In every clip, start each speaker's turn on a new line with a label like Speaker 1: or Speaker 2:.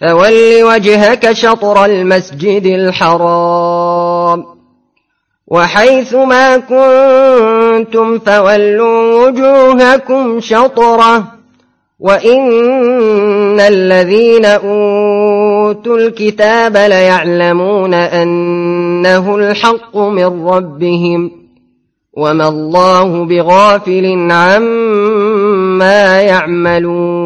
Speaker 1: فول وجهك شطر المسجد الحرام. وحيث ما كنتم فولوا وجوهكم شطره. وإن الذين أوتوا الكتاب ليعلمون أنه الحق من ربهم. وما الله بغافل عما يعملون.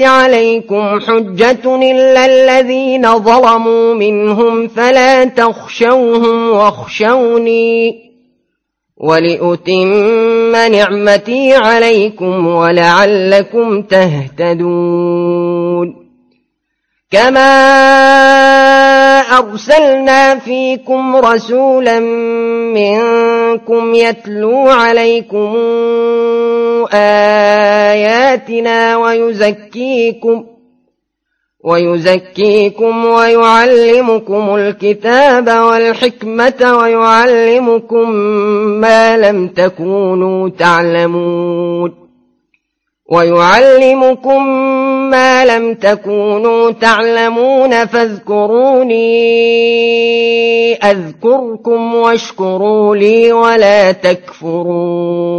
Speaker 1: عليكم حجة إلا الذين ظلموا منهم فلا تخشوهم واخشوني ولأتم نعمتي عليكم ولعلكم تهتدون كما أرسلنا فيكم رسولا منكم يتلو عليكم آياتنا ويزكيكم ويزكيكم ويعلمكم الكتاب والحكمة ويعلمكم ما لم تكونوا تعلمون. ويعلمكم ما لم تكونوا تعلمون فاذكروني أذكركم واشكروا لي ولا تكفرون.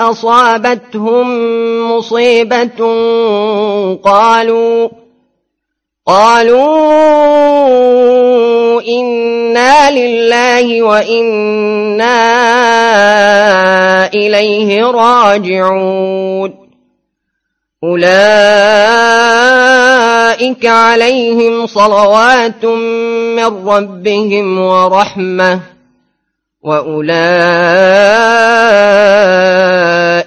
Speaker 1: أصابتهم مصيبة قالوا قالوا إنا لله وإنا إليه راجعون. أولئك عليهم صلوات من ربهم ورحمة وأولئك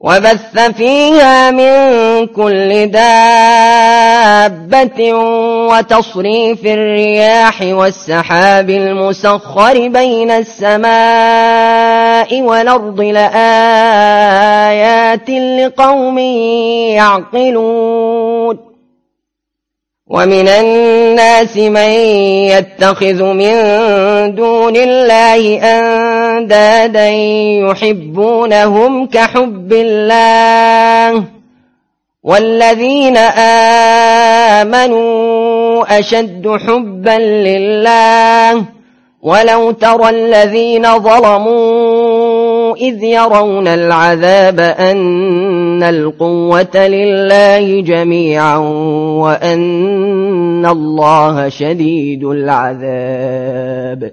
Speaker 1: وبث فيها من كل دابة وتصريف الرياح والسحاب المسخر بين السماء والأرض لآيات لقوم يعقلون. ومن الناس من يتخذ من دون الله أندادا يحبونهم كحب الله. والذين آمنوا أشد حبا لله. ولو ترى الذين ظلموا إذ يرون العذاب أن القوة لله جميعا وأن الله شديد العذاب.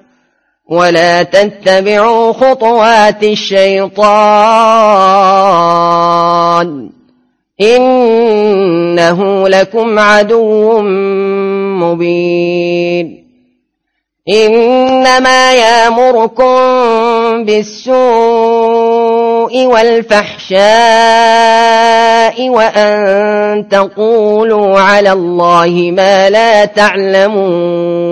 Speaker 1: ولا تتبعوا خطوات الشيطان إنه لكم عدو مبين إنما يأمركم بالسوء والفحشاء وأن تقولوا على الله ما لا تعلمون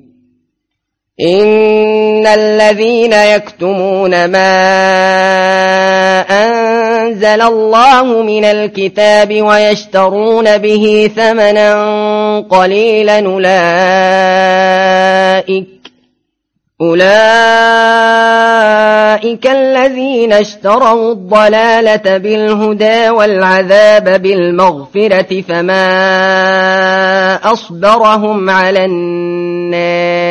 Speaker 1: إن الذين يكتمون ما أنزل الله من الكتاب ويشترون به ثمنا قليلا أولئك أولئك الذين اشتروا الضلالة بالهدى والعذاب بالمغفرة فما أصبرهم على النار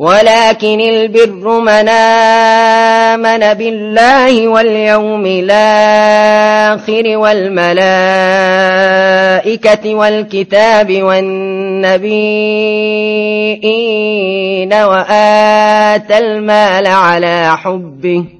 Speaker 1: ولكن البر من آمن بالله واليوم الآخر والملائكة والكتاب والنبيين وآتى المال على حبه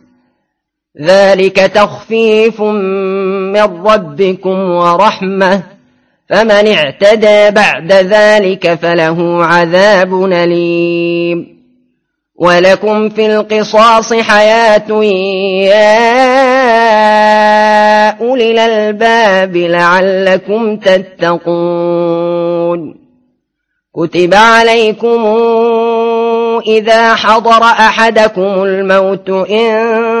Speaker 1: ذلك تخفيف من ربكم ورحمة. فمن اعتدى بعد ذلك فله عذاب أليم. ولكم في القصاص حياة يا أولي الألباب لعلكم تتقون. كتب عليكم إذا حضر أحدكم الموت إن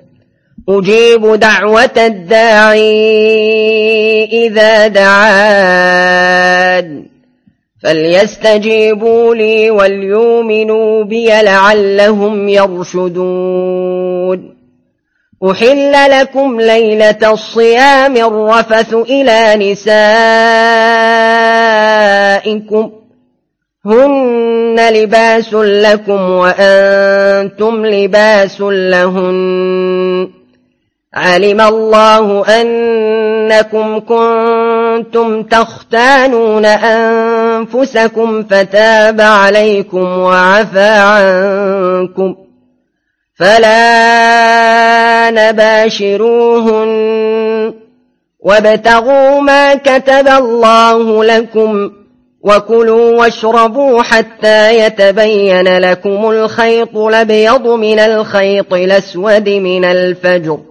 Speaker 1: أجيب دعوة الداعي إذا دعان. فليستجيبوا لي وليؤمنوا بي لعلهم يرشدون. أحل لكم ليلة الصيام الرفث إلى نسائكم. هن لباس لكم وأنتم لباس لهن. علم الله أنكم كنتم تختانون أنفسكم فتاب عليكم وعفى عنكم فلا نباشروهن وابتغوا ما كتب الله لكم وكلوا واشربوا حتى يتبين لكم الخيط الأبيض من الخيط الأسود من الفجر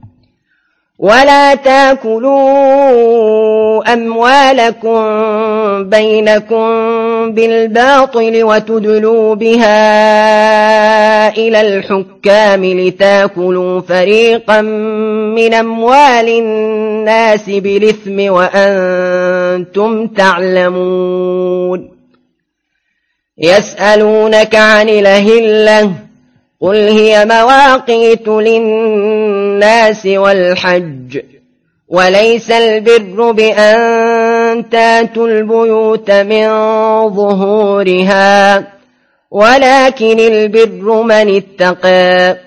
Speaker 1: ولا تاكلوا أموالكم بينكم بالباطل وتدلوا بها إلى الحكام لتاكلوا فريقا من أموال الناس بالإثم وأنتم تعلمون. يسألونك عن الهلة قل هي مواقيت للناس والحج. وليس البر بأن تاتوا البيوت من ظهورها ولكن البر من اتقى.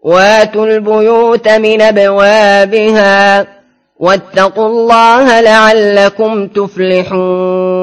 Speaker 1: واتوا البيوت من أبوابها واتقوا الله لعلكم تفلحون.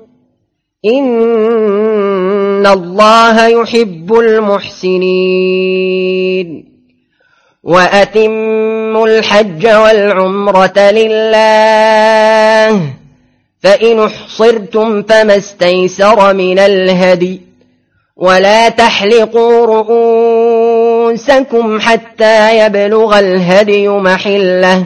Speaker 1: إن الله يحب المحسنين وأتموا الحج والعمرة لله فإن احصرتم فما استيسر من الهدي ولا تحلقوا رؤوسكم حتى يبلغ الهدي محله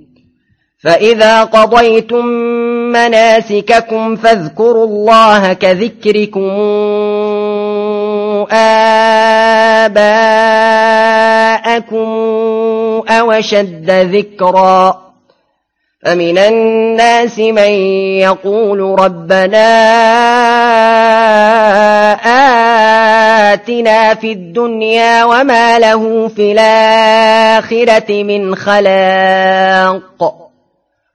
Speaker 1: فإذا قضيتم مناسككم فاذكروا الله كذكركم آباءكم أو شد ذكرًا فمن الناس من يقول ربنا آتنا في الدنيا وما له في الآخرة من خلاق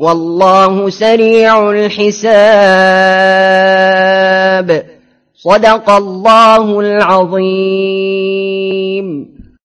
Speaker 1: والله سريع الحساب. صدق الله العظيم.